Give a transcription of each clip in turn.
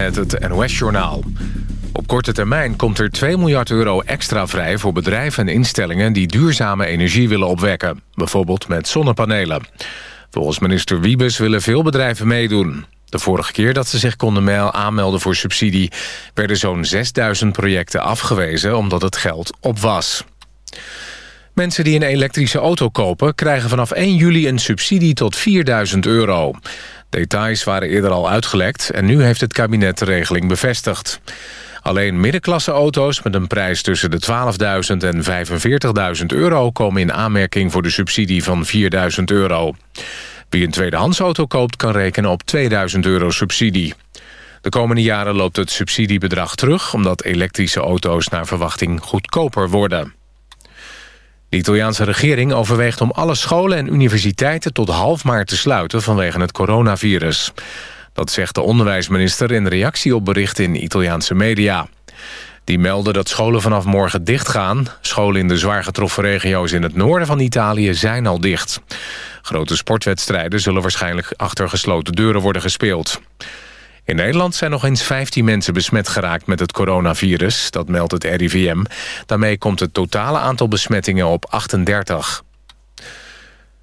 met het NOS-journaal. Op korte termijn komt er 2 miljard euro extra vrij voor bedrijven en instellingen... die duurzame energie willen opwekken, bijvoorbeeld met zonnepanelen. Volgens minister Wiebes willen veel bedrijven meedoen. De vorige keer dat ze zich konden aanmelden voor subsidie... werden zo'n 6000 projecten afgewezen omdat het geld op was. Mensen die een elektrische auto kopen... krijgen vanaf 1 juli een subsidie tot 4000 euro. Details waren eerder al uitgelekt... en nu heeft het kabinet de regeling bevestigd. Alleen middenklasse auto's met een prijs tussen de 12.000 en 45.000 euro... komen in aanmerking voor de subsidie van 4.000 euro. Wie een tweedehands auto koopt kan rekenen op 2000 euro subsidie. De komende jaren loopt het subsidiebedrag terug... omdat elektrische auto's naar verwachting goedkoper worden. De Italiaanse regering overweegt om alle scholen en universiteiten... tot half maart te sluiten vanwege het coronavirus. Dat zegt de onderwijsminister in reactie op berichten in Italiaanse media. Die melden dat scholen vanaf morgen dichtgaan. Scholen in de zwaar getroffen regio's in het noorden van Italië zijn al dicht. Grote sportwedstrijden zullen waarschijnlijk achter gesloten deuren worden gespeeld. In Nederland zijn nog eens 15 mensen besmet geraakt met het coronavirus. Dat meldt het RIVM. Daarmee komt het totale aantal besmettingen op 38.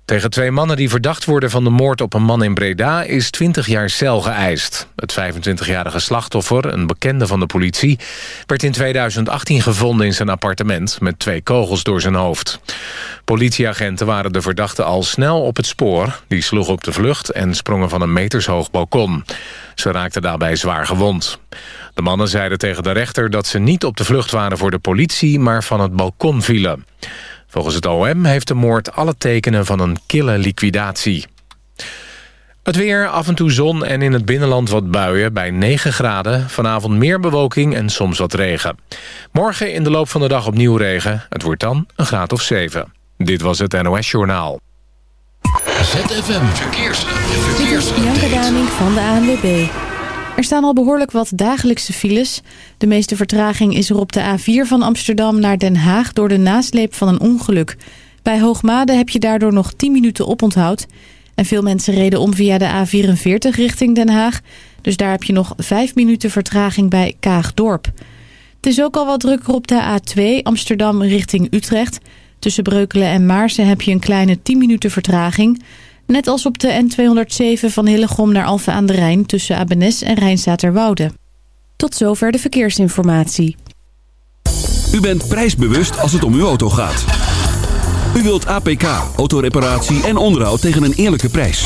Tegen twee mannen die verdacht worden van de moord op een man in Breda... is 20 jaar cel geëist. Het 25-jarige slachtoffer, een bekende van de politie... werd in 2018 gevonden in zijn appartement... met twee kogels door zijn hoofd. Politieagenten waren de verdachte al snel op het spoor. Die sloegen op de vlucht en sprongen van een metershoog balkon. Ze raakten daarbij zwaar gewond. De mannen zeiden tegen de rechter dat ze niet op de vlucht waren voor de politie... maar van het balkon vielen. Volgens het OM heeft de moord alle tekenen van een kille liquidatie. Het weer, af en toe zon en in het binnenland wat buien bij 9 graden. Vanavond meer bewolking en soms wat regen. Morgen in de loop van de dag opnieuw regen. Het wordt dan een graad of 7. Dit was het NOS Journaal. ZFM Verkeers. Dit is Bianca van de ANWB. Er staan al behoorlijk wat dagelijkse files. De meeste vertraging is er op de A4 van Amsterdam naar Den Haag... door de nasleep van een ongeluk. Bij Hoogmade heb je daardoor nog 10 minuten oponthoud. En veel mensen reden om via de A44 richting Den Haag. Dus daar heb je nog 5 minuten vertraging bij Kaagdorp. Het is ook al wat drukker op de A2 Amsterdam richting Utrecht. Tussen Breukelen en Maarsen heb je een kleine 10 minuten vertraging... Net als op de N207 van Hillegom naar Alphen aan de Rijn... tussen Abenes en Rijnstaterwoude. Tot zover de verkeersinformatie. U bent prijsbewust als het om uw auto gaat. U wilt APK, autoreparatie en onderhoud tegen een eerlijke prijs.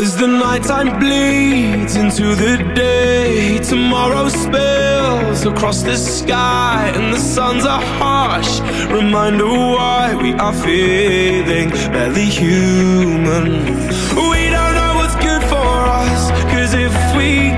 As the nighttime bleeds into the day, tomorrow spills across the sky, and the suns a harsh. Reminder why we are feeling barely human. We don't know what's good for us, cause if we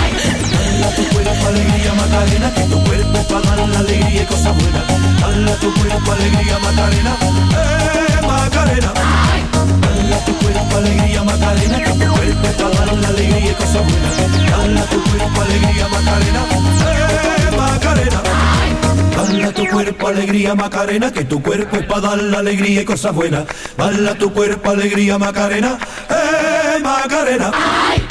Dala tu cuerpo alegría Macarena, que tu cuerpo para dar la alegría y cosas buenas. Dala tu cuerpo alegría Macarena, eh Macarena. Dala tu cuerpo alegría Macarena, que tu cuerpo para dar la alegría y cosas buenas. Dala tu cuerpo alegría Macarena, eh Macarena. Dala tu cuerpo alegría Macarena, que tu cuerpo es para dar la alegría y cosas buenas. Dala tu cuerpo alegría Macarena, eh Macarena. Help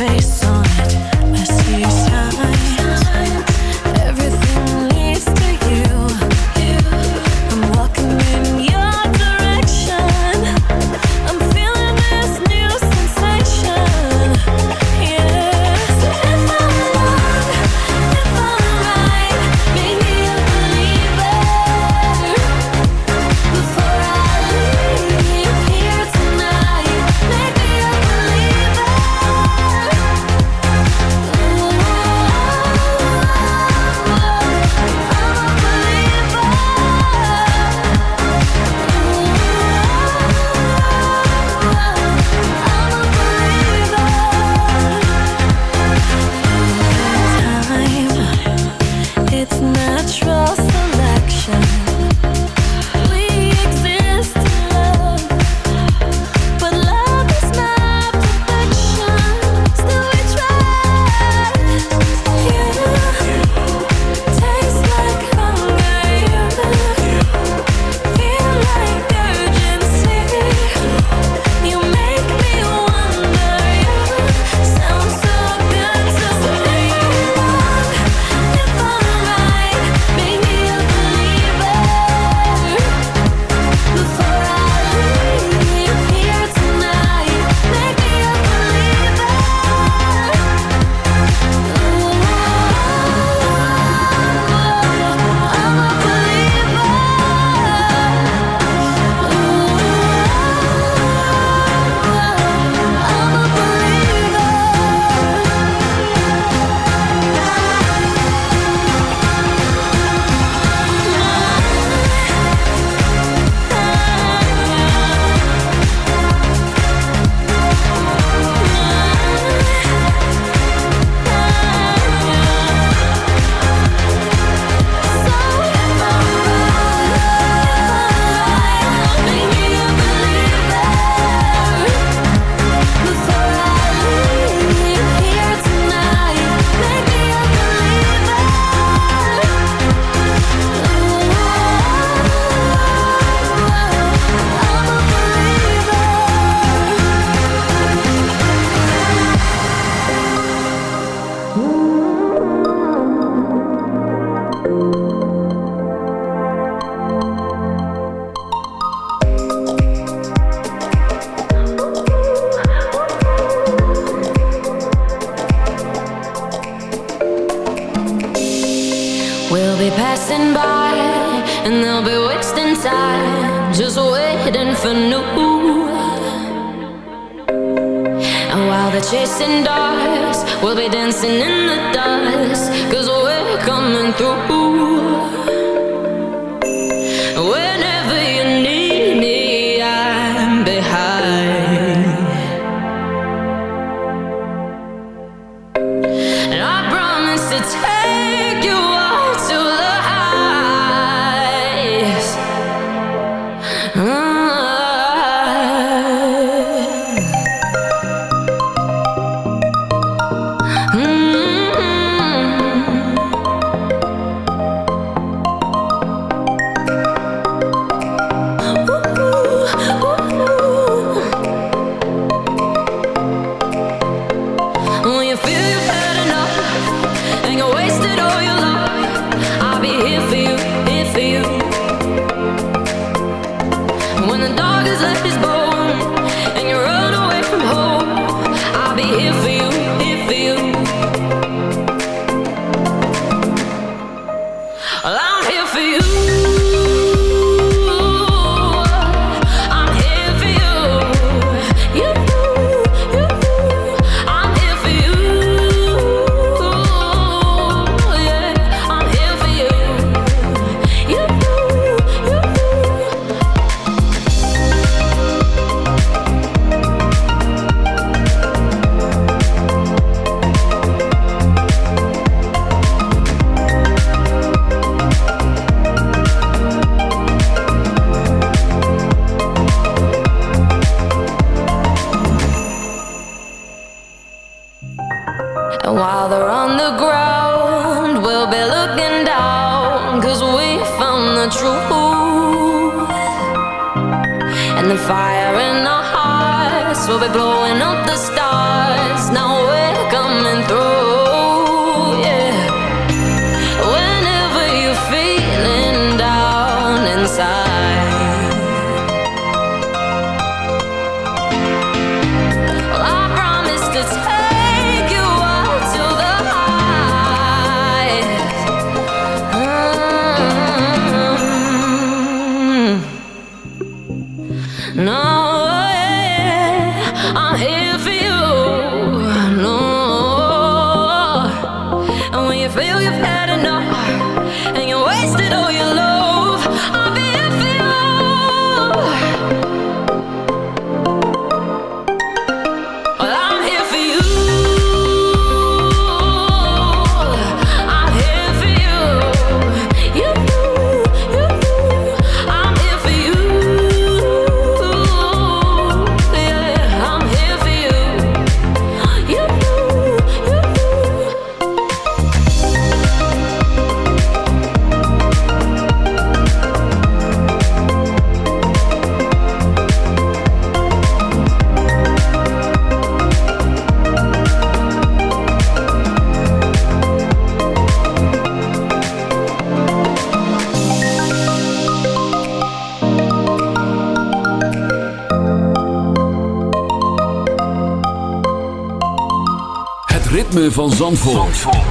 face.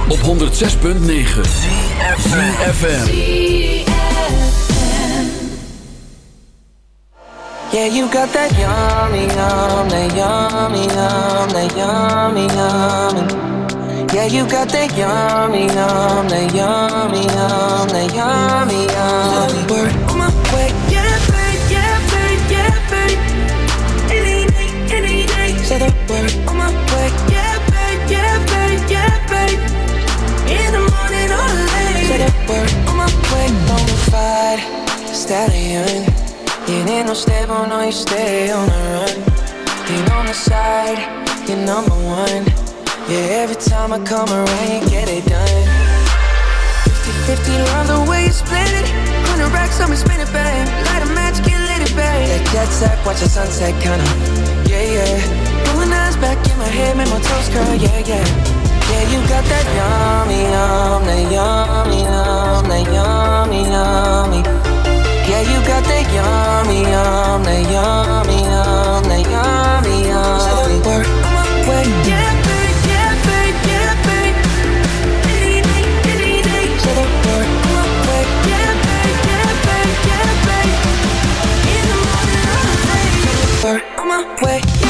Op 106.9 FM. Yeah, you got that yummy, yum, that yummy, yum, that yummy, yummy. Yeah, you got that yummy, yum, yummy, yum, yummy, my. Any day, the my the word on my way, bonafide stallion. You ain't no stable, no, you stay on the run. On the side, you're number one. Yeah, every time I come around, you get it done. 50-50, love the way you split it. 100 racks on me, spin it, babe. Light a match, get lit, it, babe. That jet set, watch the sunset, kinda. Yeah, yeah. Pulling eyes back in my head, make my toes curl, yeah, yeah. Yeah, you got that yummy, yum, that yummy, yum, that yummy, yummy. Yeah, you got that yummy, yum, that yummy, yum, that yummy, yummy. So don't worry, when yeah, baby, yeah, baby, yeah, baby. So don't worry, yeah, baby, yeah, baby, yeah, baby. In the morning, on my way.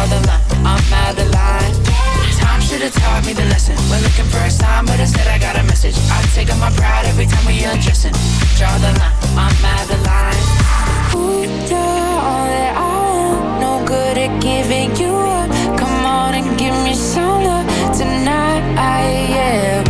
Draw the line, I'm out of line. Time should have taught me the lesson. We're looking for a sign, but instead I got a message. I take on my pride every time we undressing. Draw the line, I'm out of line. Ooh, you're all that I want. No good at giving you up. Come on and give me some love tonight. Yeah.